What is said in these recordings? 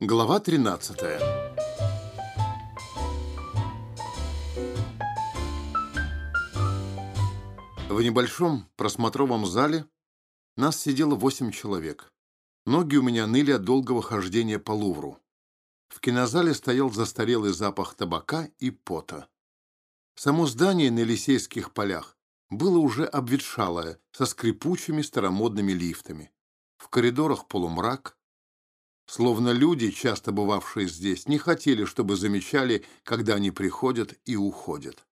Глава 13 В небольшом просмотровом зале нас сидело восемь человек. Ноги у меня ныли от долгого хождения по Лувру. В кинозале стоял застарелый запах табака и пота. Само здание на Елисейских полях было уже обветшалое, со скрипучими старомодными лифтами. В коридорах полумрак, словно люди, часто бывавшие здесь, не хотели, чтобы замечали, когда они приходят и уходят.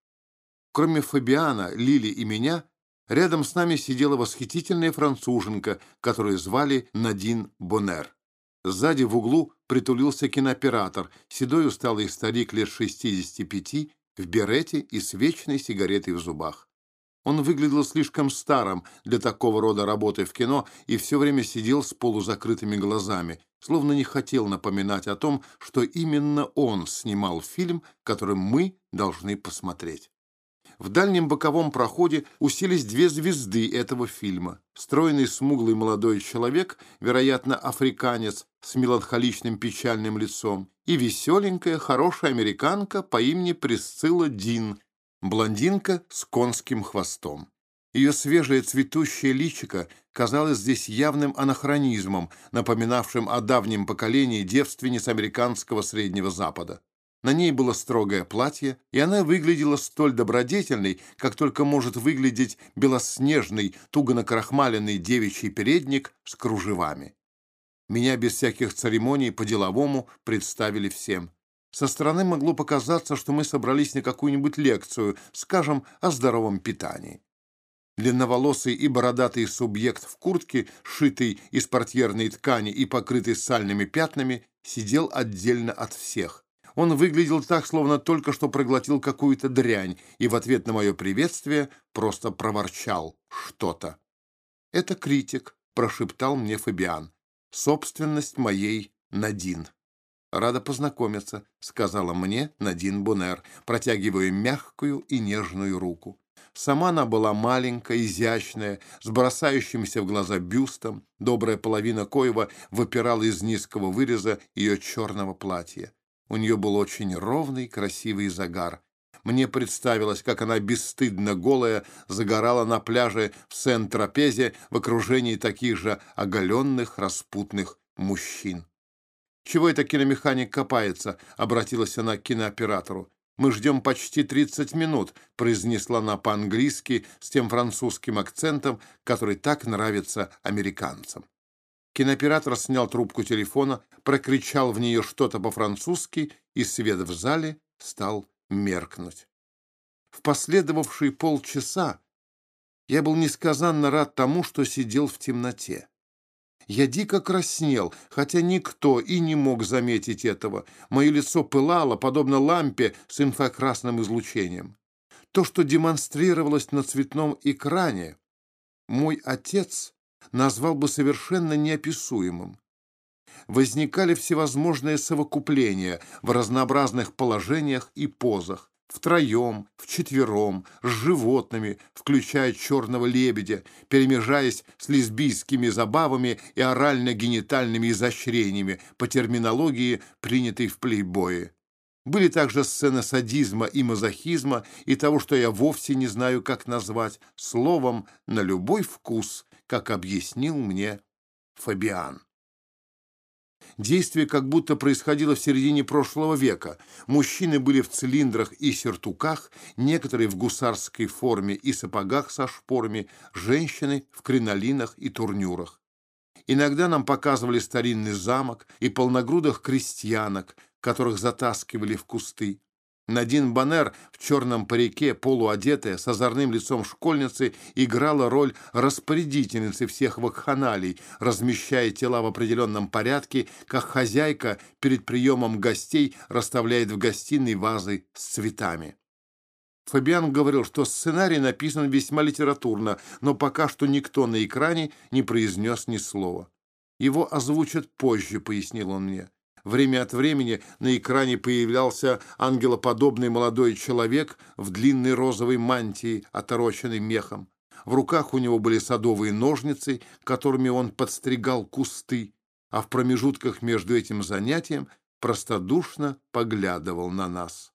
Кроме Фабиана, Лили и меня, рядом с нами сидела восхитительная француженка, которую звали Надин Бонер. Сзади в углу притулился кинооператор, седой усталый старик лет 65 в берете и с вечной сигаретой в зубах. Он выглядел слишком старым для такого рода работы в кино и все время сидел с полузакрытыми глазами, словно не хотел напоминать о том, что именно он снимал фильм, который мы должны посмотреть. В дальнем боковом проходе уселись две звезды этого фильма. Стройный смуглый молодой человек, вероятно, африканец с меланхоличным печальным лицом, и веселенькая, хорошая американка по имени Присцилла Дин, блондинка с конским хвостом. Ее свежее цветущее личико казалось здесь явным анахронизмом, напоминавшим о давнем поколении девственниц американского Среднего Запада. На ней было строгое платье, и она выглядела столь добродетельной, как только может выглядеть белоснежный, туго накрахмаленный девичий передник с кружевами. Меня без всяких церемоний по-деловому представили всем. Со стороны могло показаться, что мы собрались на какую-нибудь лекцию, скажем, о здоровом питании. Длинноволосый и бородатый субъект в куртке, сшитый из портьерной ткани и покрытый сальными пятнами, сидел отдельно от всех. Он выглядел так, словно только что проглотил какую-то дрянь, и в ответ на мое приветствие просто проворчал что-то. «Это критик», — прошептал мне Фабиан. «Собственность моей Надин». «Рада познакомиться», — сказала мне Надин Бунер, протягивая мягкую и нежную руку. Сама она была маленькая, изящная, с бросающимся в глаза бюстом, добрая половина коева выпирала из низкого выреза ее черного платья. У нее был очень ровный, красивый загар. Мне представилось, как она бесстыдно голая загорала на пляже в Сент-Трапезе в окружении таких же оголенных, распутных мужчин. «Чего это киномеханик копается?» — обратилась она к кинооператору. «Мы ждем почти 30 минут», — произнесла она по-английски с тем французским акцентом, который так нравится американцам. Кинооператор снял трубку телефона, прокричал в нее что-то по-французски, и свет в зале стал меркнуть. В последовавшие полчаса я был несказанно рад тому, что сидел в темноте. Я дико краснел, хотя никто и не мог заметить этого. Мое лицо пылало, подобно лампе с инфракрасным излучением. То, что демонстрировалось на цветном экране, мой отец назвал бы совершенно неописуемым. Возникали всевозможные совокупления в разнообразных положениях и позах втроем, вчетвером, с животными, включая черного лебедя, перемежаясь с лесбийскими забавами и орально-генитальными изощрениями по терминологии, принятой в плейбое. Были также сцены садизма и мазохизма и того, что я вовсе не знаю, как назвать, словом «на любой вкус», как объяснил мне Фабиан. Действие как будто происходило в середине прошлого века. Мужчины были в цилиндрах и сюртуках, некоторые в гусарской форме и сапогах со шпорами, женщины в кринолинах и турнюрах. Иногда нам показывали старинный замок и полногрудых крестьянок, которых затаскивали в кусты. Надин Банер в черном парике, полуодетая, с озорным лицом школьницы, играла роль распорядительницы всех вакханалий, размещая тела в определенном порядке, как хозяйка перед приемом гостей расставляет в гостиной вазы с цветами. Фабиан говорил, что сценарий написан весьма литературно, но пока что никто на экране не произнес ни слова. «Его озвучат позже», — пояснил он мне. Время от времени на экране появлялся ангелоподобный молодой человек в длинной розовой мантии, отороченной мехом. В руках у него были садовые ножницы, которыми он подстригал кусты, а в промежутках между этим занятием простодушно поглядывал на нас.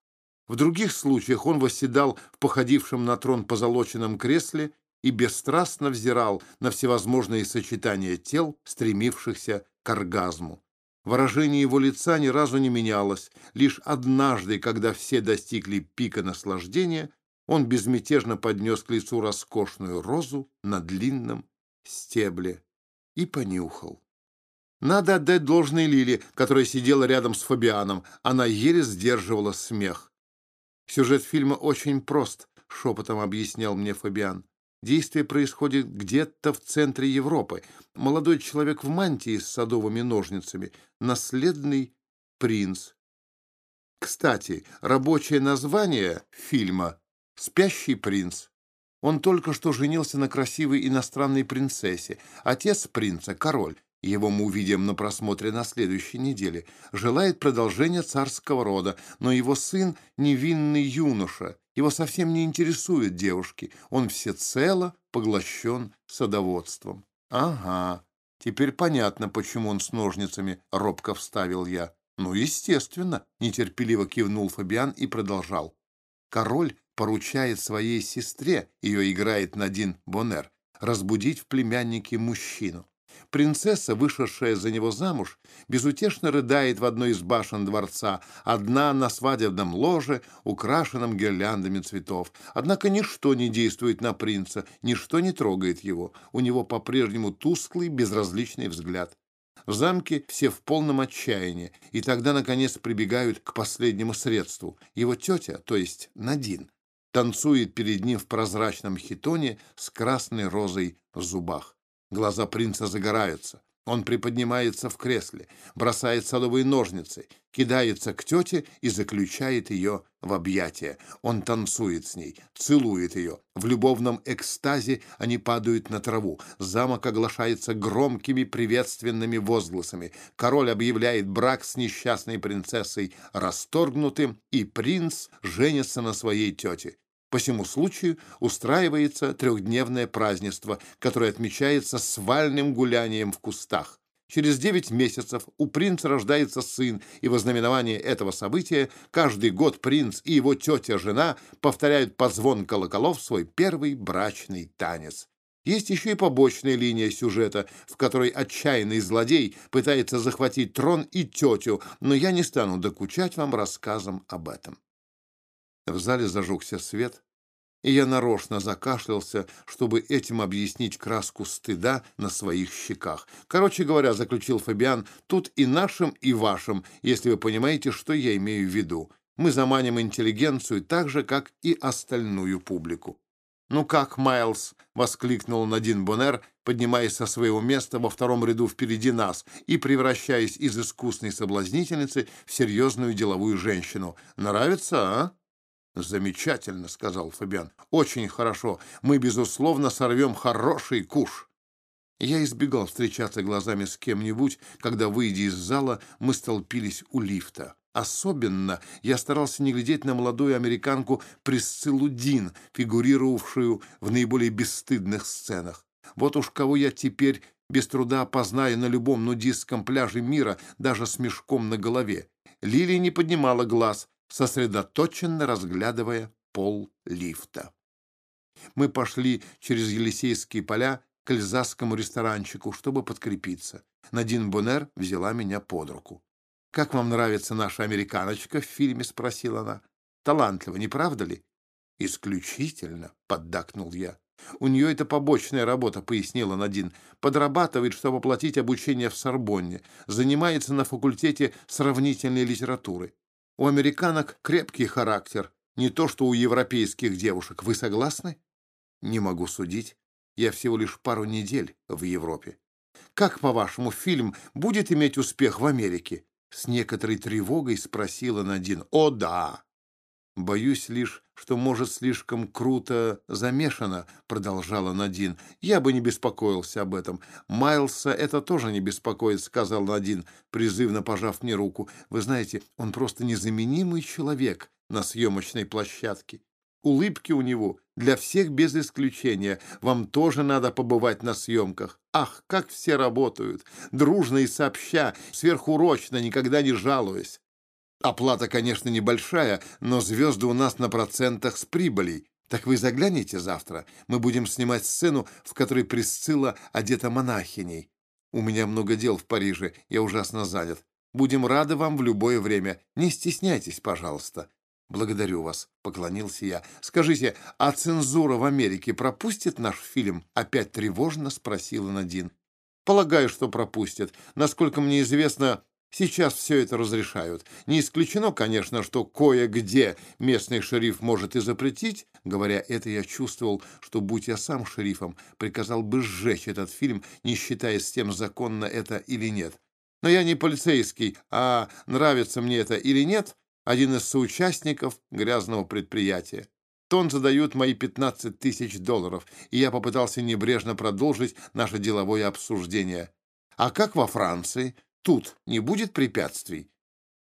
В других случаях он восседал в походившем на трон позолоченном кресле и бесстрастно взирал на всевозможные сочетания тел, стремившихся к оргазму. Выражение его лица ни разу не менялось. Лишь однажды, когда все достигли пика наслаждения, он безмятежно поднес к лицу роскошную розу на длинном стебле и понюхал. Надо отдать должное Лиле, которая сидела рядом с Фабианом. Она еле сдерживала смех. «Сюжет фильма очень прост», — шепотом объяснял мне Фабиан. Действие происходит где-то в центре Европы. Молодой человек в мантии с садовыми ножницами — наследный принц. Кстати, рабочее название фильма «Спящий принц». Он только что женился на красивой иностранной принцессе. Отец принца — король. Его мы увидим на просмотре на следующей неделе. Желает продолжения царского рода, но его сын — невинный юноша. Его совсем не интересуют девушки. Он всецело поглощен садоводством. Ага, теперь понятно, почему он с ножницами, робко вставил я. Ну, естественно, нетерпеливо кивнул Фабиан и продолжал. Король поручает своей сестре, ее играет Надин Бонер, разбудить в племяннике мужчину. Принцесса, вышедшая за него замуж, безутешно рыдает в одной из башен дворца, одна на свадебном ложе, украшенном гирляндами цветов. Однако ничто не действует на принца, ничто не трогает его. У него по-прежнему тусклый, безразличный взгляд. В замке все в полном отчаянии, и тогда, наконец, прибегают к последнему средству. Его тетя, то есть Надин, танцует перед ним в прозрачном хитоне с красной розой в зубах. Глаза принца загораются. Он приподнимается в кресле, бросает садовые ножницы, кидается к тете и заключает ее в объятия. Он танцует с ней, целует ее. В любовном экстазе они падают на траву. Замок оглашается громкими приветственными возгласами. Король объявляет брак с несчастной принцессой расторгнутым, и принц женится на своей тете. По всему случаю устраивается трехдневное празднество, которое отмечается свальным гулянием в кустах. Через девять месяцев у принца рождается сын, и во знаменование этого события каждый год принц и его тетя-жена повторяют по звон колоколов свой первый брачный танец. Есть еще и побочная линия сюжета, в которой отчаянный злодей пытается захватить трон и тетю, но я не стану докучать вам рассказом об этом. В зале зажегся свет, и я нарочно закашлялся, чтобы этим объяснить краску стыда на своих щеках. Короче говоря, заключил Фабиан, тут и нашим, и вашим, если вы понимаете, что я имею в виду. Мы заманим интеллигенцию так же, как и остальную публику. «Ну как, Майлз?» — воскликнул Надин Боннер, поднимаясь со своего места во втором ряду впереди нас и превращаясь из искусной соблазнительницы в серьезную деловую женщину. «Нравится, а?» «Замечательно», — сказал Фабиан. «Очень хорошо. Мы, безусловно, сорвем хороший куш». Я избегал встречаться глазами с кем-нибудь, когда, выйдя из зала, мы столпились у лифта. Особенно я старался не глядеть на молодую американку Присциллу Дин, фигурировавшую в наиболее бесстыдных сценах. Вот уж кого я теперь без труда опознаю на любом нудистском пляже мира, даже с мешком на голове. Лилия не поднимала глаз, сосредоточенно разглядывая пол лифта. Мы пошли через Елисейские поля к эльзасскому ресторанчику, чтобы подкрепиться. Надин Боннер взяла меня под руку. «Как вам нравится наша американочка в фильме?» — спросила она. «Талантливо, не правда ли?» «Исключительно», — поддакнул я. «У нее это побочная работа», — пояснила Надин. «Подрабатывает, чтобы оплатить обучение в Сорбонне. Занимается на факультете сравнительной литературы. У американок крепкий характер, не то что у европейских девушек. Вы согласны? Не могу судить. Я всего лишь пару недель в Европе. Как, по-вашему, фильм будет иметь успех в Америке? С некоторой тревогой спросила Надин. О, да! «Боюсь лишь, что, может, слишком круто замешано», — продолжала Надин. «Я бы не беспокоился об этом. Майлса это тоже не беспокоит», — сказал Надин, призывно пожав мне руку. «Вы знаете, он просто незаменимый человек на съемочной площадке. Улыбки у него для всех без исключения. Вам тоже надо побывать на съемках. Ах, как все работают! Дружно и сообща, сверхурочно, никогда не жалуясь. Оплата, конечно, небольшая, но звезды у нас на процентах с прибылей. Так вы загляните завтра. Мы будем снимать сцену, в которой Присцилла одета монахиней. У меня много дел в Париже, я ужасно занят. Будем рады вам в любое время. Не стесняйтесь, пожалуйста. «Благодарю вас», — поклонился я. «Скажите, а цензура в Америке пропустит наш фильм?» — опять тревожно спросила Надин. «Полагаю, что пропустят. Насколько мне известно, сейчас все это разрешают. Не исключено, конечно, что кое-где местный шериф может и запретить. Говоря это, я чувствовал, что, будь я сам шерифом, приказал бы сжечь этот фильм, не считая с тем, законно это или нет. Но я не полицейский, а нравится мне это или нет, один из соучастников грязного предприятия. Тон задают мои 15 тысяч долларов, и я попытался небрежно продолжить наше деловое обсуждение. А как во Франции? Тут не будет препятствий?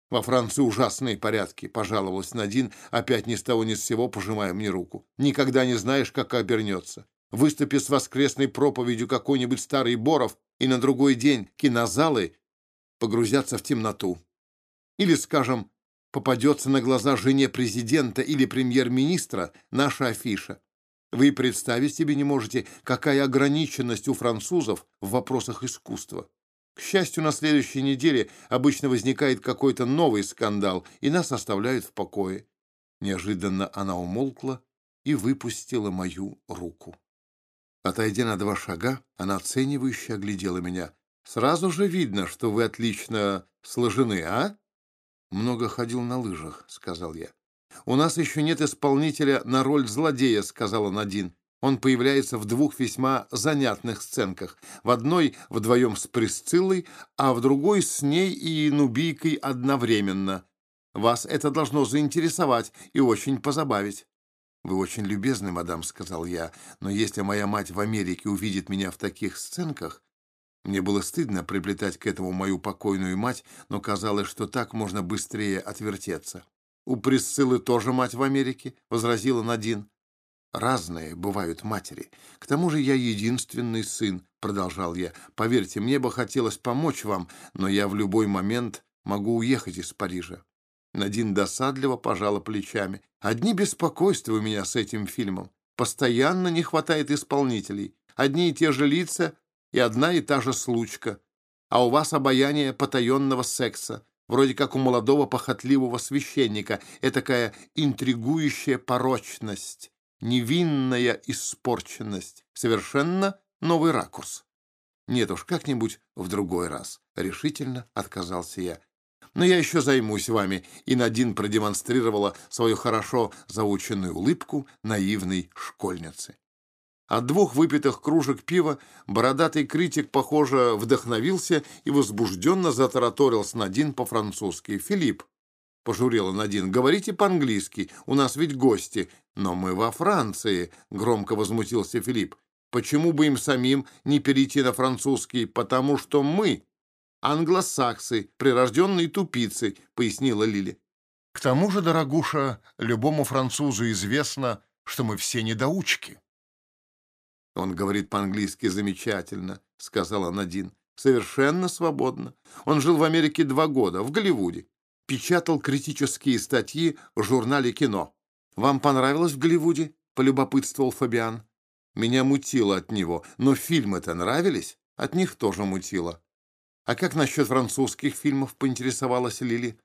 Во Франции ужасные порядки, пожаловалась Надин, опять ни с того ни с сего пожимая мне руку. Никогда не знаешь, как обернется. Выступи с воскресной проповедью какой-нибудь старый Боров, и на другой день кинозалы погрузятся в темноту. Или, скажем, попадется на глаза жене президента или премьер-министра наша афиша. Вы представить себе не можете, какая ограниченность у французов в вопросах искусства. К счастью, на следующей неделе обычно возникает какой-то новый скандал, и нас оставляют в покое. Неожиданно она умолкла и выпустила мою руку. Отойдя на два шага, она оценивающе оглядела меня. «Сразу же видно, что вы отлично сложены, а?» «Много ходил на лыжах», — сказал я. «У нас еще нет исполнителя на роль злодея», — сказала Надин. Он появляется в двух весьма занятных сценках. В одной вдвоем с Присциллой, а в другой с ней и Нубийкой одновременно. Вас это должно заинтересовать и очень позабавить. «Вы очень любезны, мадам», — сказал я, «но если моя мать в Америке увидит меня в таких сценках, мне было стыдно приплетать к этому мою покойную мать, но казалось, что так можно быстрее отвертеться. «У Присциллы тоже мать в Америке?» — возразила Надин. «Разные бывают матери. К тому же я единственный сын», — продолжал я. «Поверьте, мне бы хотелось помочь вам, но я в любой момент могу уехать из Парижа». Надин досадливо пожала плечами. «Одни беспокойства у меня с этим фильмом. Постоянно не хватает исполнителей. Одни и те же лица, и одна и та же случка, а у вас обаяние потаенного секса, вроде как у молодого похотливого священника, этакая интригующая порочность, невинная испорченность, совершенно новый ракурс. Нет уж, как-нибудь в другой раз. Решительно отказался я. Но я еще займусь вами, и Надин продемонстрировала свою хорошо заученную улыбку наивной школьницы. От двух выпитых кружек пива бородатый критик, похоже, вдохновился и возбужденно затараторил с Надин по-французски. «Филипп», — пожурила Надин, — «говорите по-английски, у нас ведь гости». «Но мы во Франции», — громко возмутился Филипп. «Почему бы им самим не перейти на французский? Потому что мы англосаксы, прирожденные тупицы», — пояснила Лили. «К тому же, дорогуша, любому французу известно, что мы все недоучки». «Он говорит по-английски замечательно», — сказала Надин. «Совершенно свободно. Он жил в Америке два года, в Голливуде. Печатал критические статьи в журнале «Кино». «Вам понравилось в Голливуде?» — полюбопытствовал Фабиан. Меня мутило от него, но фильмы-то нравились, от них тоже мутило. «А как насчет французских фильмов?» — поинтересовалась Лили.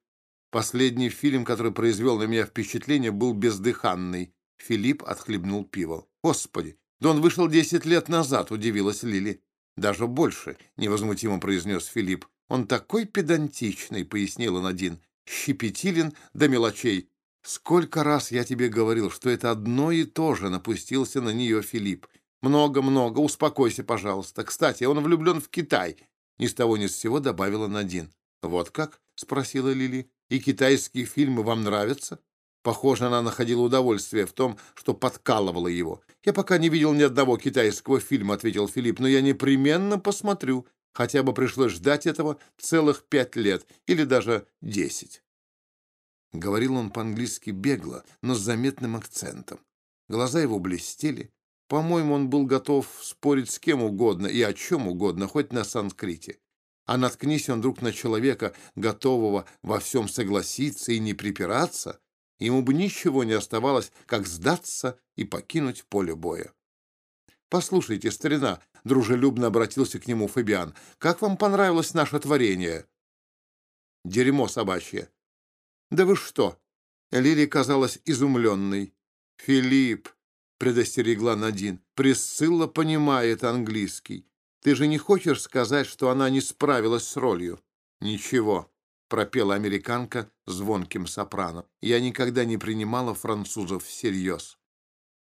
Последний фильм, который произвел на меня впечатление, был «Бездыханный». Филипп отхлебнул пиво. «Господи, «Да он вышел десять лет назад», — удивилась Лили. «Даже больше», — невозмутимо произнес Филипп. «Он такой педантичный», — пояснила Надин. «Щепетилен до мелочей. Сколько раз я тебе говорил, что это одно и то же», — напустился на нее Филипп. «Много-много, успокойся, пожалуйста. Кстати, он влюблен в Китай», — ни с того ни с сего добавила Надин. «Вот как?» — спросила Лили. «И китайские фильмы вам нравятся?» Похоже, она находила удовольствие в том, что подкалывала его. «Я пока не видел ни одного китайского фильма», — ответил Филипп, «но я непременно посмотрю. Хотя бы пришлось ждать этого целых пять лет или даже десять». Говорил он по-английски бегло, но с заметным акцентом. Глаза его блестели. По-моему, он был готов спорить с кем угодно и о чем угодно, хоть на санскрите. А наткнись он вдруг на человека, готового во всем согласиться и не припираться, ему бы ничего не оставалось, как сдаться и покинуть поле боя. «Послушайте, старина», — дружелюбно обратился к нему Фабиан, — «как вам понравилось наше творение?» «Дерьмо собачье». «Да вы что?» Лили казалась изумленной. «Филипп», — предостерегла Надин, — «Присцилла понимает английский. Ты же не хочешь сказать, что она не справилась с ролью?» «Ничего», — пропела американка звонким сопрано. «Я никогда не принимала французов всерьез».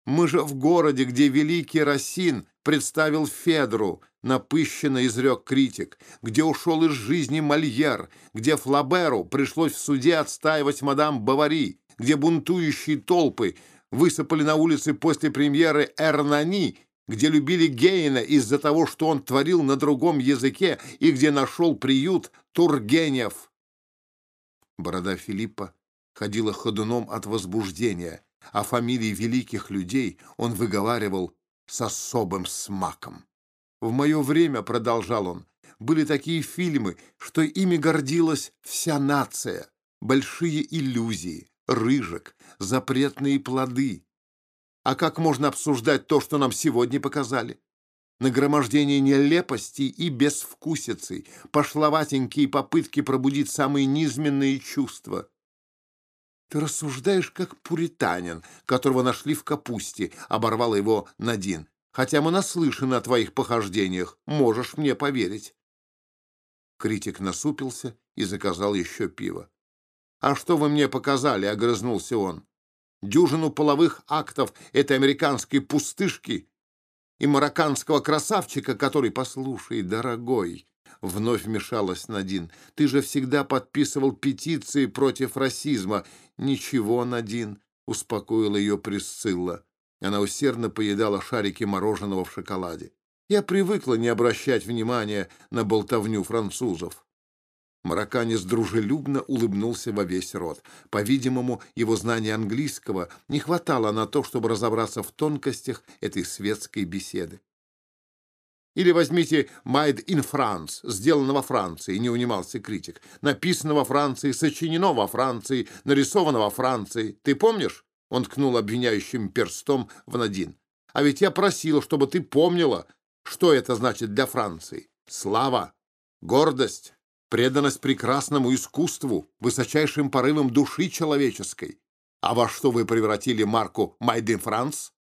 Мы же в городе, где великий Росин представил Федру, напыщенно изрек критик, где ушел из жизни Мольер, где Флаберу пришлось в суде отстаивать мадам Бавари, где бунтующие толпы высыпали на улицы после премьеры «Эрнани», где любили Гейна из-за того, что он творил на другом языке, и где нашел приют Тургенев. Борода Филиппа ходила ходуном от возбуждения — а фамилии великих людей он выговаривал с особым смаком. «В мое время, — продолжал он, — были такие фильмы, что ими гордилась вся нация. Большие иллюзии, рыжик, запретные плоды. А как можно обсуждать то, что нам сегодня показали? Нагромождение нелепостей и безвкусицы, пошловатенькие попытки пробудить самые низменные чувства. «Ты рассуждаешь, как пуританин, которого нашли в капусте», — оборвал его Надин. «Хотя мы наслышаны о твоих похождениях. Можешь мне поверить». Критик насупился и заказал еще пиво. «А что вы мне показали?» — огрызнулся он. «Дюжину половых актов этой американской пустышки и марокканского красавчика, который, послушай, дорогой, — вновь вмешалась Надин. «Ты же всегда подписывал петиции против расизма». «Ничего, Надин», — успокоила ее Присцилла. Она усердно поедала шарики мороженого в шоколаде. «Я привыкла не обращать внимания на болтовню французов». Марокканец дружелюбно улыбнулся во весь рот. По-видимому, его знания английского не хватало на то, чтобы разобраться в тонкостях этой светской беседы. Или возьмите «Made in France», сделано во Франции, не унимался критик. Написано во Франции, сочинено во Франции, нарисовано во Франции. Ты помнишь? Он ткнул обвиняющим перстом в Надин. А ведь я просил, чтобы ты помнила, что это значит для Франции. Слава, гордость, преданность прекрасному искусству, высочайшим порывам души человеческой. А во что вы превратили марку «Made in France»?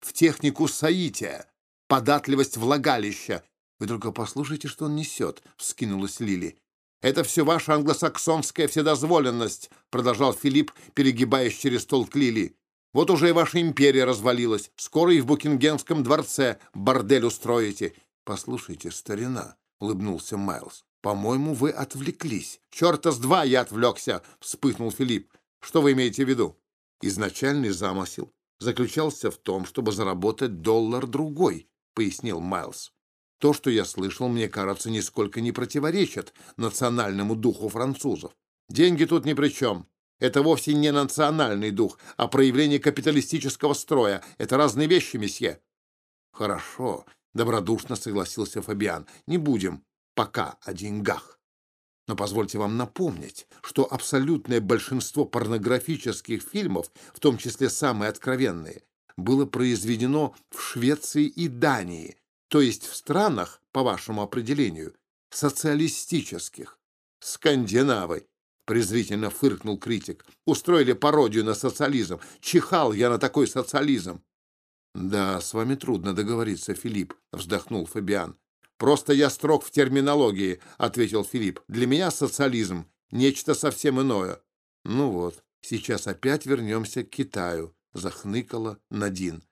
В технику соития податливость влагалища. Вы только послушайте, что он несет, — вскинулась Лили. «Это все ваша англосаксонская вседозволенность», — продолжал Филипп, перегибаясь через стол к Лили. «Вот уже и ваша империя развалилась. Скоро и в Букингемском дворце бордель устроите». «Послушайте, старина», — улыбнулся Майлз. «По-моему, вы отвлеклись». «Черта с два я отвлекся», — вспыхнул Филипп. «Что вы имеете в виду?» Изначальный замысел заключался в том, чтобы заработать доллар-другой, — пояснил Майлз. «То, что я слышал, мне кажется, нисколько не противоречит национальному духу французов. Деньги тут ни при чем. Это вовсе не национальный дух, а проявление капиталистического строя. Это разные вещи, месье». «Хорошо», — добродушно согласился Фабиан. «Не будем пока о деньгах. Но позвольте вам напомнить, что абсолютное большинство порнографических фильмов, в том числе самые откровенные, было произведено в Швеции и Дании, то есть в странах, по вашему определению, социалистических. Скандинавы, презрительно фыркнул критик, устроили пародию на социализм. Чихал я на такой социализм. Да, с вами трудно договориться, Филипп, вздохнул Фабиан. Просто я строг в терминологии, ответил Филипп. Для меня социализм нечто совсем иное. Ну вот, сейчас опять вернемся к Китаю захныкала Надин.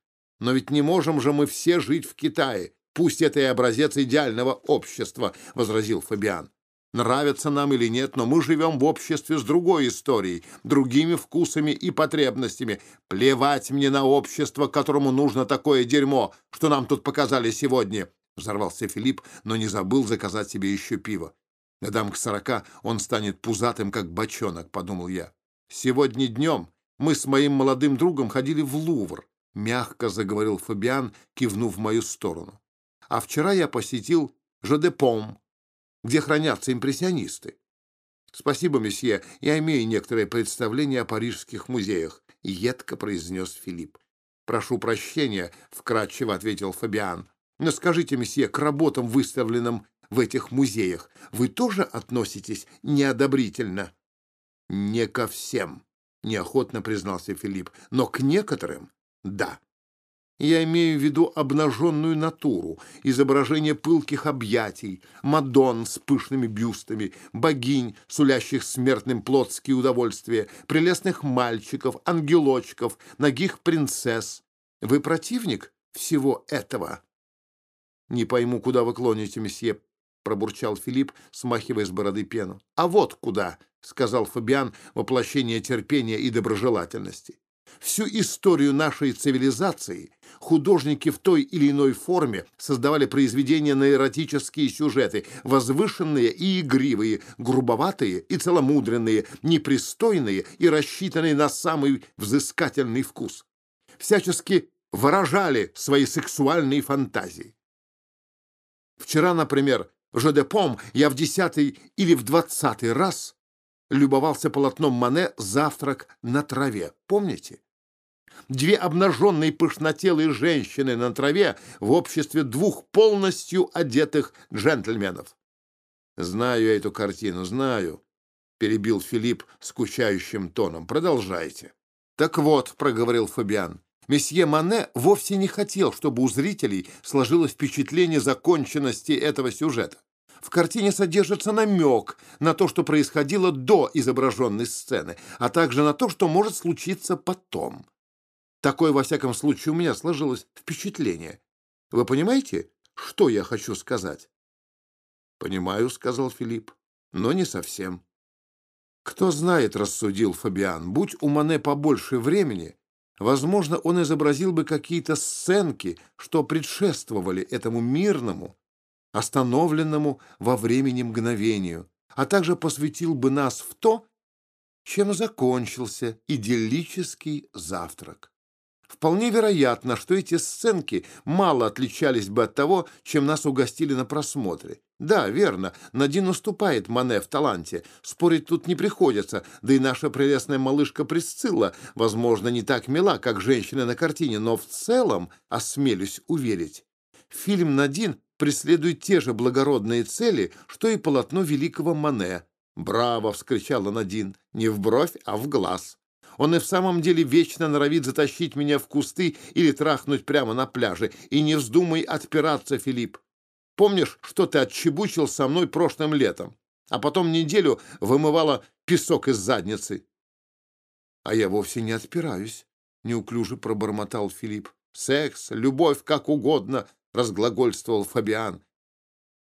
«Но ведь не можем же мы все жить в Китае. Пусть это и образец идеального общества», — возразил Фабиан. «Нравится нам или нет, но мы живем в обществе с другой историей, другими вкусами и потребностями. Плевать мне на общество, которому нужно такое дерьмо, что нам тут показали сегодня», — взорвался Филипп, но не забыл заказать себе еще пиво. «Годам к сорока он станет пузатым, как бочонок», — подумал я. Сегодня днем мы с моим молодым другом ходили в Лувр, мягко заговорил Фабиан, кивнув в мою сторону. А вчера я посетил Жодепом, где хранятся импрессионисты. Спасибо, месье, я имею некоторое представление о парижских музеях, едко произнес Филипп. Прошу прощения, вкратчиво ответил Фабиан. Но скажите, месье, к работам, выставленным в этих музеях, вы тоже относитесь неодобрительно? Не ко всем, неохотно признался Филипп, но к некоторым — да. Я имею в виду обнаженную натуру, изображение пылких объятий, мадон с пышными бюстами, богинь, сулящих смертным плотские удовольствия, прелестных мальчиков, ангелочков, ногих принцесс. Вы противник всего этого? Не пойму, куда вы клоните, месье, — пробурчал Филипп, смахивая с бороды пену. «А вот куда!» — сказал Фабиан, воплощение терпения и доброжелательности. Всю историю нашей цивилизации художники в той или иной форме создавали произведения на эротические сюжеты, возвышенные и игривые, грубоватые и целомудренные, непристойные и рассчитанные на самый взыскательный вкус. Всячески выражали свои сексуальные фантазии. Вчера, например, Жодепом я в десятый или в двадцатый раз любовался полотном Мане «Завтрак на траве». Помните? Две обнаженные пышнотелые женщины на траве в обществе двух полностью одетых джентльменов. «Знаю я эту картину, знаю», — перебил Филипп скучающим тоном. «Продолжайте». «Так вот», — проговорил Фабиан, — «месье Мане вовсе не хотел, чтобы у зрителей сложилось впечатление законченности этого сюжета. В картине содержится намек на то, что происходило до изображенной сцены, а также на то, что может случиться потом. Такое, во всяком случае, у меня сложилось впечатление. Вы понимаете, что я хочу сказать? «Понимаю», — сказал Филипп, — «но не совсем». «Кто знает», — рассудил Фабиан, — «будь у Мане побольше времени, возможно, он изобразил бы какие-то сценки, что предшествовали этому мирному, остановленному во времени мгновению, а также посвятил бы нас в то, чем закончился идиллический завтрак. Вполне вероятно, что эти сценки мало отличались бы от того, чем нас угостили на просмотре. Да, верно, Надин уступает Мане в таланте, спорить тут не приходится, да и наша прелестная малышка Присцилла, возможно, не так мила, как женщина на картине, но в целом, осмелюсь уверить, фильм «Надин» преследует те же благородные цели, что и полотно великого Мане. «Браво!» — вскричала Надин. «Не в бровь, а в глаз. Он и в самом деле вечно норовит затащить меня в кусты или трахнуть прямо на пляже. И не вздумай отпираться, Филипп. Помнишь, что ты отчебучил со мной прошлым летом, а потом неделю вымывала песок из задницы?» «А я вовсе не отпираюсь», — неуклюже пробормотал Филипп. «Секс, любовь, как угодно, — разглагольствовал Фабиан.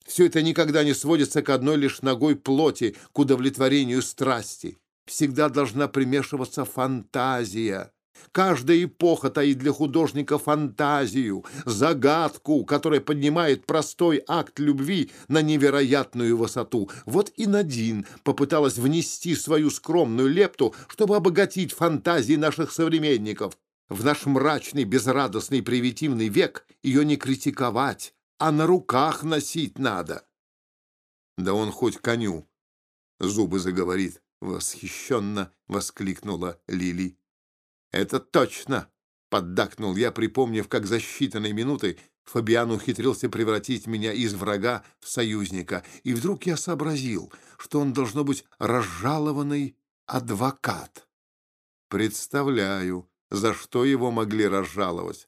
«Все это никогда не сводится к одной лишь ногой плоти, к удовлетворению страсти. Всегда должна примешиваться фантазия». Каждая эпоха таит для художника фантазию, загадку, которая поднимает простой акт любви на невероятную высоту. Вот и Надин попыталась внести свою скромную лепту, чтобы обогатить фантазии наших современников. В наш мрачный, безрадостный, привитивный век ее не критиковать, а на руках носить надо. Да он хоть коню зубы заговорит, восхищенно воскликнула Лили. Это точно, поддакнул я, припомнив, как за считанные минуты Фабиан ухитрился превратить меня из врага в союзника, и вдруг я сообразил, что он должно быть разжалованный адвокат. Представляю, за что его могли разжаловать.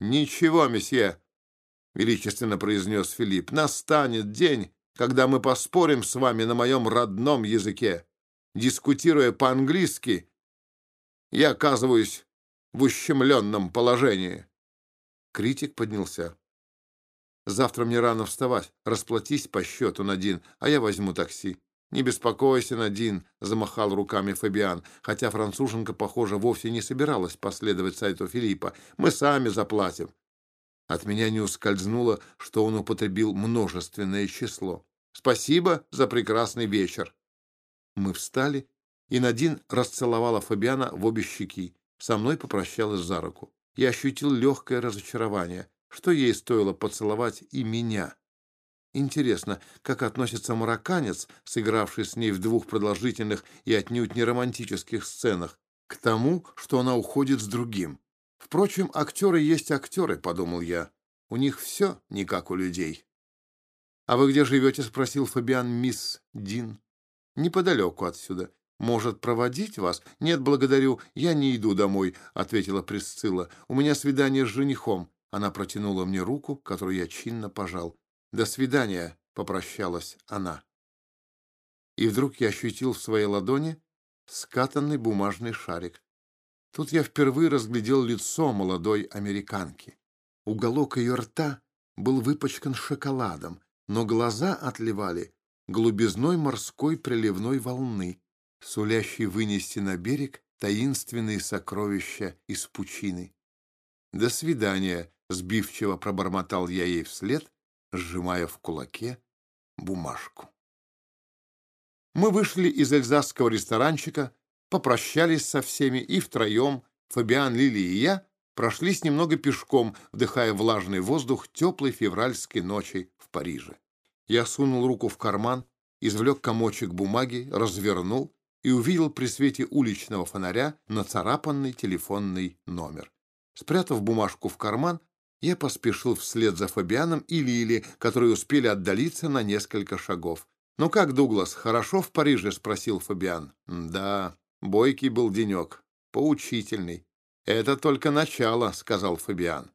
«Ничего, месье», — величественно произнес Филипп, — «настанет день, когда мы поспорим с вами на моем родном языке. Дискутируя по-английски, я оказываюсь в ущемленном положении». Критик поднялся. «Завтра мне рано вставать. Расплатись по счету, Надин, а я возьму такси». «Не беспокойся, Надин», — замахал руками Фабиан, хотя француженка, похоже, вовсе не собиралась последовать сайту Филиппа. «Мы сами заплатим». От меня не ускользнуло, что он употребил множественное число. «Спасибо за прекрасный вечер». Мы встали и Надин расцеловала Фабиана в обе щеки. Со мной попрощалась за руку. Я ощутил легкое разочарование, что ей стоило поцеловать и меня. Интересно, как относится марокканец, сыгравший с ней в двух продолжительных и отнюдь не романтических сценах, к тому, что она уходит с другим. Впрочем, актеры есть актеры, подумал я. У них все не как у людей. «А вы где живете?» — спросил Фабиан мисс Дин. «Неподалеку отсюда. Может, проводить вас?» «Нет, благодарю, я не иду домой», — ответила Присцилла. «У меня свидание с женихом». Она протянула мне руку, которую я чинно пожал. «До свидания», — попрощалась она. И вдруг я ощутил в своей ладони скатанный бумажный шарик. Тут я впервые разглядел лицо молодой американки. Уголок ее рта был выпачкан шоколадом, но глаза отливали глубизной морской приливной волны, сулящей вынести на берег таинственные сокровища из пучины. «До свидания», — сбивчиво пробормотал я ей вслед, сжимая в кулаке бумажку. Мы вышли из эльзасского ресторанчика, попрощались со всеми и втроем, Фабиан, Лили и я, прошлись немного пешком, вдыхая влажный воздух теплой февральской ночи в Париже. Я сунул руку в карман, извлек комочек бумаги, развернул и увидел при свете уличного фонаря нацарапанный телефонный номер. Спрятав бумажку в карман, я поспешил вслед за Фабианом и Лили, которые успели отдалиться на несколько шагов. «Ну как, Дуглас, хорошо в Париже?» — спросил Фабиан. «Да, бойкий был денек, поучительный. Это только начало», — сказал Фабиан.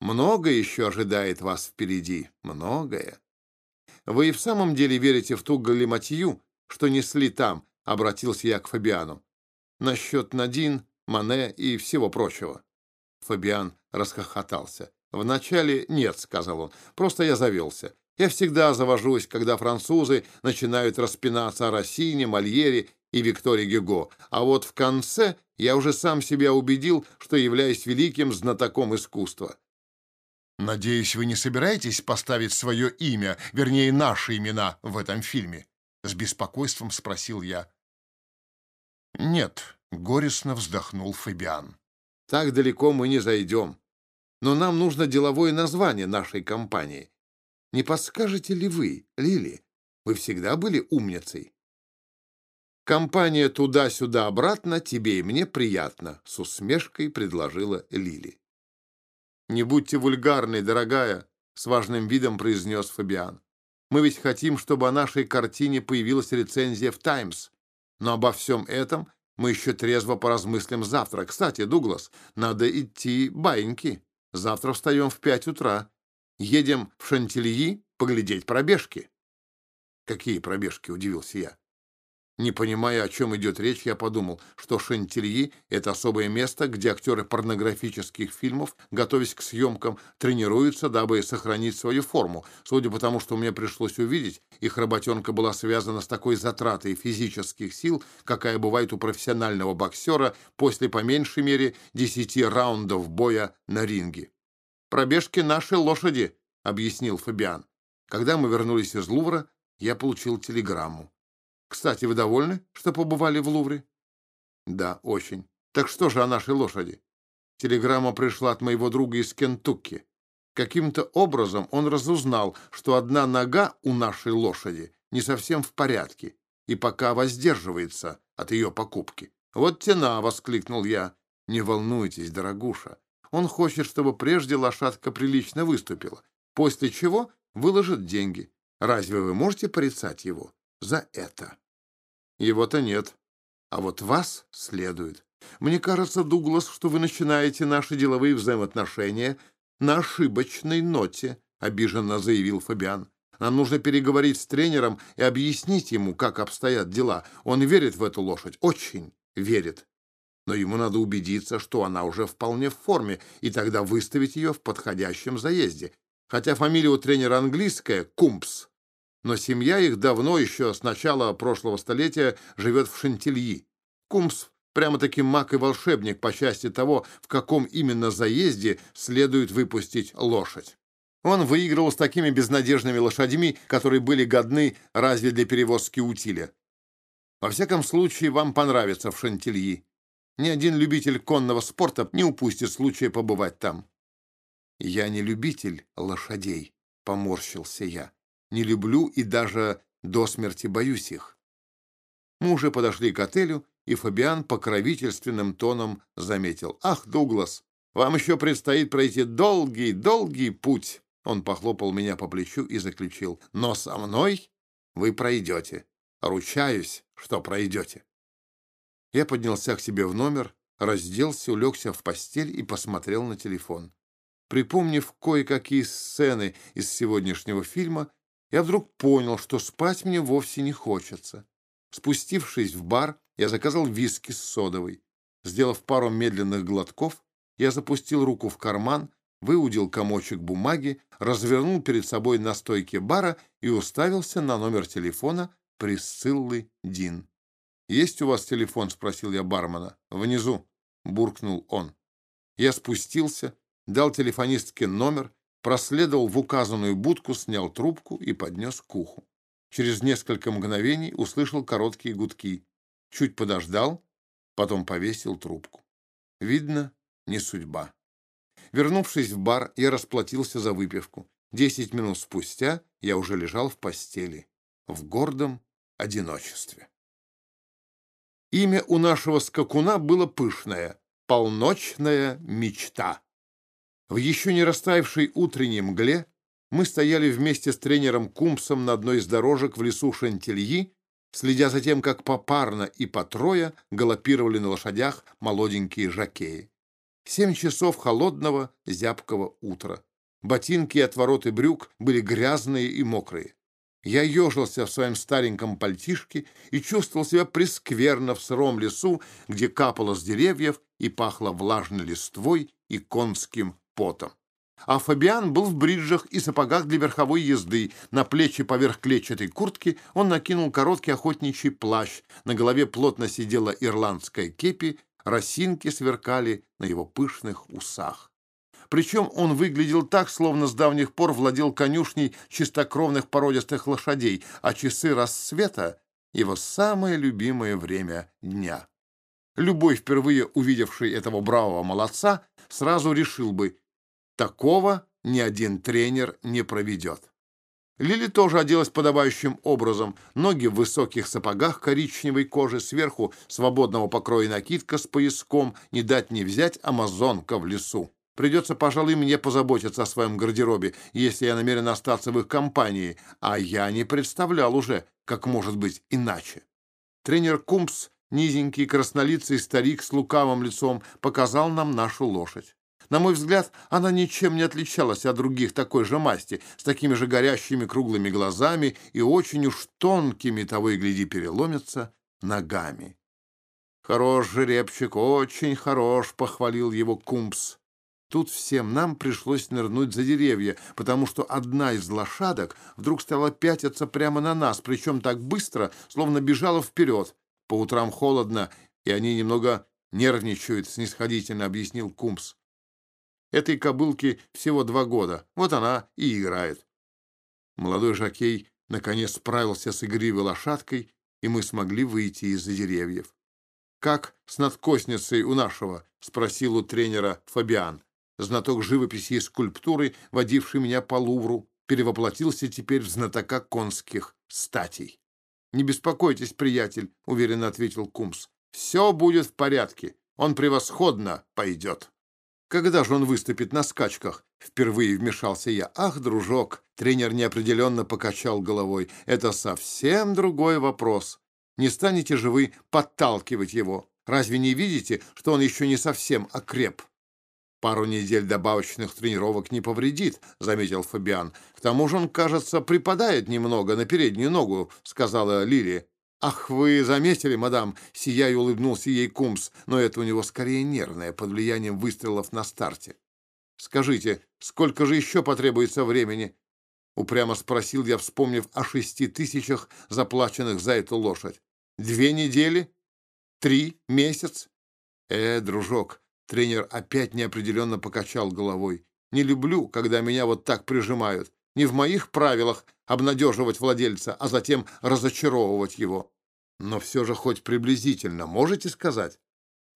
«Многое еще ожидает вас впереди, многое». «Вы и в самом деле верите в ту галиматью, что несли там?» — обратился я к Фабиану. «Насчет Надин, Мане и всего прочего». Фабиан расхохотался. «Вначале нет», — сказал он, — «просто я завелся. Я всегда завожусь, когда французы начинают распинаться о Россине, Мольере и Викторе Гюго. А вот в конце я уже сам себя убедил, что являюсь великим знатоком искусства. «Надеюсь, вы не собираетесь поставить свое имя, вернее, наши имена в этом фильме?» С беспокойством спросил я. «Нет», — горестно вздохнул Фабиан. «Так далеко мы не зайдем. Но нам нужно деловое название нашей компании. Не подскажете ли вы, Лили? Вы всегда были умницей. Компания туда-сюда-обратно тебе и мне приятно, с усмешкой предложила Лили. Не будьте вульгарной, дорогая, с важным видом произнес Фабиан. Мы ведь хотим, чтобы о нашей картине появилась рецензия в «Таймс». Но обо всем этом мы еще трезво поразмыслим завтра. Кстати, Дуглас, надо идти баиньки. Завтра встаем в пять утра. Едем в Шантильи поглядеть пробежки. Какие пробежки, удивился я. Не понимая, о чем идет речь, я подумал, что Шантильи — это особое место, где актеры порнографических фильмов, готовясь к съемкам, тренируются, дабы сохранить свою форму. Судя по тому, что мне пришлось увидеть, их работенка была связана с такой затратой физических сил, какая бывает у профессионального боксера после, по меньшей мере, десяти раундов боя на ринге. «Пробежки нашей лошади», — объяснил Фабиан. Когда мы вернулись из Лувра, я получил телеграмму. «Кстати, вы довольны, что побывали в Лувре?» «Да, очень. Так что же о нашей лошади?» Телеграмма пришла от моего друга из Кентукки. Каким-то образом он разузнал, что одна нога у нашей лошади не совсем в порядке и пока воздерживается от ее покупки. «Вот тена!» — воскликнул я. «Не волнуйтесь, дорогуша. Он хочет, чтобы прежде лошадка прилично выступила, после чего выложит деньги. Разве вы можете порицать его за это? Его-то нет. А вот вас следует. Мне кажется, Дуглас, что вы начинаете наши деловые взаимоотношения на ошибочной ноте, обиженно заявил Фабиан. Нам нужно переговорить с тренером и объяснить ему, как обстоят дела. Он верит в эту лошадь, очень верит но ему надо убедиться, что она уже вполне в форме, и тогда выставить ее в подходящем заезде. Хотя фамилия у тренера английская — Кумпс, но семья их давно, еще с начала прошлого столетия, живет в Шантильи. Кумпс прямо-таки маг и волшебник по части того, в каком именно заезде следует выпустить лошадь. Он выигрывал с такими безнадежными лошадьми, которые были годны разве для перевозки утиля. Во всяком случае, вам понравится в Шантильи. Ни один любитель конного спорта не упустит случая побывать там. Я не любитель лошадей, поморщился я. Не люблю и даже до смерти боюсь их. Мы уже подошли к отелю, и Фабиан покровительственным тоном заметил. «Ах, Дуглас, вам еще предстоит пройти долгий, долгий путь!» Он похлопал меня по плечу и заключил. «Но со мной вы пройдете. Ручаюсь, что пройдете». Я поднялся к себе в номер, разделся, улегся в постель и посмотрел на телефон. Припомнив кое-какие сцены из сегодняшнего фильма, я вдруг понял, что спать мне вовсе не хочется. Спустившись в бар, я заказал виски с содовой. Сделав пару медленных глотков, я запустил руку в карман, выудил комочек бумаги, развернул перед собой на стойке бара и уставился на номер телефона Присциллы Дин. «Есть у вас телефон?» — спросил я бармена. «Внизу», — буркнул он. Я спустился, дал телефонистке номер, проследовал в указанную будку, снял трубку и поднес к уху. Через несколько мгновений услышал короткие гудки. Чуть подождал, потом повесил трубку. Видно, не судьба. Вернувшись в бар, я расплатился за выпивку. Десять минут спустя я уже лежал в постели, в гордом одиночестве. Имя у нашего скакуна было пышное — «Полночная мечта». В еще не растаявшей утренней мгле мы стояли вместе с тренером Кумпсом на одной из дорожек в лесу Шантильи, следя за тем, как попарно и по трое галопировали на лошадях молоденькие жакеи. Семь часов холодного, зябкого утра. Ботинки и отвороты брюк были грязные и мокрые. Я ежился в своем стареньком пальтишке и чувствовал себя прескверно в сыром лесу, где капало с деревьев и пахло влажной листвой и конским потом. А Фабиан был в бриджах и сапогах для верховой езды. На плечи поверх клетчатой куртки он накинул короткий охотничий плащ. На голове плотно сидела ирландская кепи, росинки сверкали на его пышных усах. Причем он выглядел так, словно с давних пор владел конюшней чистокровных породистых лошадей, а часы рассвета — его самое любимое время дня. Любой, впервые увидевший этого бравого молодца, сразу решил бы, такого ни один тренер не проведет. Лили тоже оделась подобающим образом. Ноги в высоких сапогах коричневой кожи, сверху свободного покроя накидка с пояском, не дать не взять амазонка в лесу. Придется, пожалуй, мне позаботиться о своем гардеробе, если я намерен остаться в их компании, а я не представлял уже, как может быть иначе. Тренер Кумпс, низенький краснолицый старик с лукавым лицом, показал нам нашу лошадь. На мой взгляд, она ничем не отличалась от других такой же масти, с такими же горящими круглыми глазами и очень уж тонкими, того и гляди, переломятся, ногами. «Хорош жеребчик, очень хорош», — похвалил его Кумпс. Тут всем нам пришлось нырнуть за деревья, потому что одна из лошадок вдруг стала пятиться прямо на нас, причем так быстро, словно бежала вперед. По утрам холодно, и они немного нервничают, снисходительно объяснил Кумпс. Этой кобылке всего два года, вот она и играет. Молодой жокей наконец справился с игривой лошадкой, и мы смогли выйти из-за деревьев. «Как с надкосницей у нашего?» — спросил у тренера Фабиан знаток живописи и скульптуры, водивший меня по Лувру, перевоплотился теперь в знатока конских статей. «Не беспокойтесь, приятель», — уверенно ответил Кумс. «Все будет в порядке. Он превосходно пойдет». «Когда же он выступит на скачках?» Впервые вмешался я. «Ах, дружок!» Тренер неопределенно покачал головой. «Это совсем другой вопрос. Не станете же вы подталкивать его? Разве не видите, что он еще не совсем окреп?» «Пару недель добавочных тренировок не повредит», — заметил Фабиан. «К тому же он, кажется, припадает немного на переднюю ногу», — сказала Лили. «Ах, вы заметили, мадам?» — сияя улыбнулся ей Кумс, но это у него скорее нервное, под влиянием выстрелов на старте. «Скажите, сколько же еще потребуется времени?» — упрямо спросил я, вспомнив о шести тысячах, заплаченных за эту лошадь. «Две недели? Три? Месяц?» «Э, дружок, Тренер опять неопределенно покачал головой. «Не люблю, когда меня вот так прижимают. Не в моих правилах обнадеживать владельца, а затем разочаровывать его». Но все же хоть приблизительно можете сказать?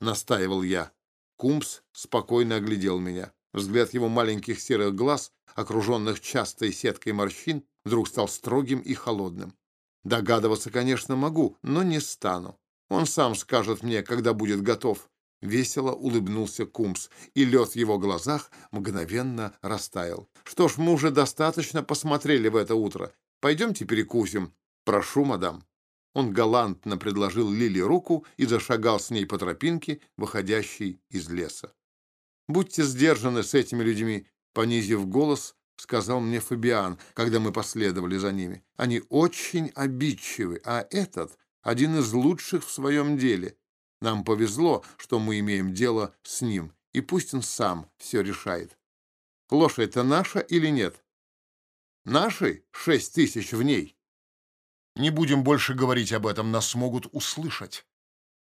Настаивал я. Кумс спокойно оглядел меня. Взгляд его маленьких серых глаз, окруженных частой сеткой морщин, вдруг стал строгим и холодным. Догадываться, конечно, могу, но не стану. Он сам скажет мне, когда будет готов. Весело улыбнулся Кумс, и лед в его глазах мгновенно растаял. Что ж, мы уже достаточно посмотрели в это утро. Пойдемте перекусим. Прошу, мадам. Он галантно предложил Лили руку и зашагал с ней по тропинке, выходящей из леса. «Будьте сдержаны с этими людьми», — понизив голос, сказал мне Фабиан, когда мы последовали за ними. «Они очень обидчивы, а этот — один из лучших в своем деле. Нам повезло, что мы имеем дело с ним, и пусть он сам все решает. Лошадь-то наша или нет? Нашей шесть тысяч в ней. Не будем больше говорить об этом, нас могут услышать.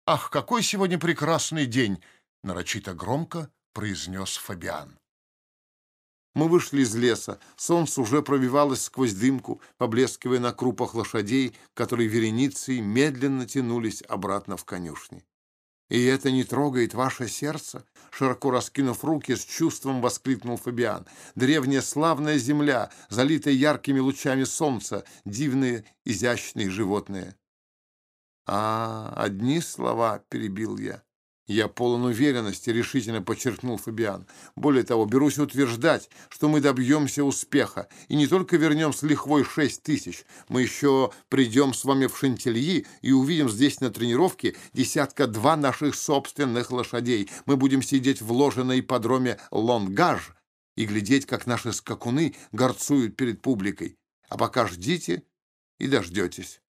Ах, какой сегодня прекрасный день! Нарочито громко произнес Фабиан. Мы вышли из леса. Солнце уже пробивалось сквозь дымку, поблескивая на крупах лошадей, которые вереницей медленно тянулись обратно в конюшни. «И это не трогает ваше сердце?» Широко раскинув руки, с чувством воскликнул Фабиан. «Древняя славная земля, залитая яркими лучами солнца, дивные изящные животные». «А, одни слова», — перебил я. «Я полон уверенности», — решительно подчеркнул Фабиан. «Более того, берусь утверждать, что мы добьемся успеха, и не только вернем с лихвой шесть тысяч, мы еще придем с вами в Шантильи и увидим здесь на тренировке десятка-два наших собственных лошадей. Мы будем сидеть в ложе на ипподроме Лонгаж и глядеть, как наши скакуны горцуют перед публикой. А пока ждите и дождетесь».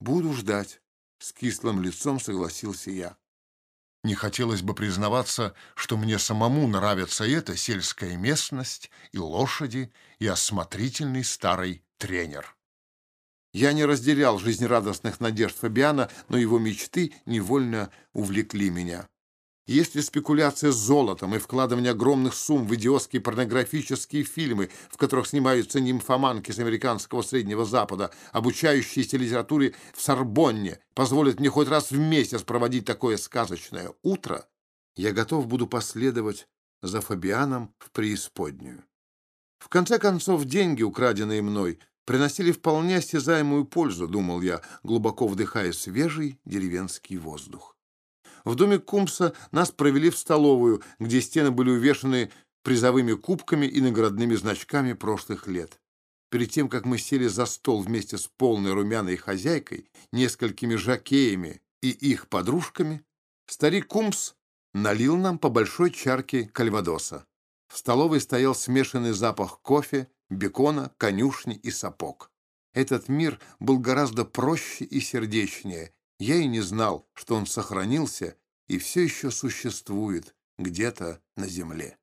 «Буду ждать», — с кислым лицом согласился я. Не хотелось бы признаваться, что мне самому нравится эта сельская местность, и лошади, и осмотрительный старый тренер. Я не разделял жизнерадостных надежд Фабиана, но его мечты невольно увлекли меня. Если спекуляция с золотом и вкладывание огромных сумм в идиотские порнографические фильмы, в которых снимаются нимфоманки с американского Среднего Запада, обучающиеся литературе в Сорбонне, позволят мне хоть раз в месяц проводить такое сказочное утро, я готов буду последовать за Фабианом в преисподнюю. В конце концов, деньги, украденные мной, приносили вполне осязаемую пользу, думал я, глубоко вдыхая свежий деревенский воздух. В доме Кумса нас провели в столовую, где стены были увешаны призовыми кубками и наградными значками прошлых лет. Перед тем, как мы сели за стол вместе с полной румяной хозяйкой, несколькими жакеями и их подружками, старик Кумс налил нам по большой чарке кальвадоса. В столовой стоял смешанный запах кофе, бекона, конюшни и сапог. Этот мир был гораздо проще и сердечнее, я и не знал, что он сохранился и все еще существует где-то на земле.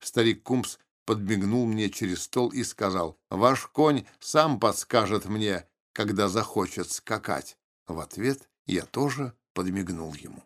Старик Кумс подмигнул мне через стол и сказал, «Ваш конь сам подскажет мне, когда захочет скакать». В ответ я тоже подмигнул ему.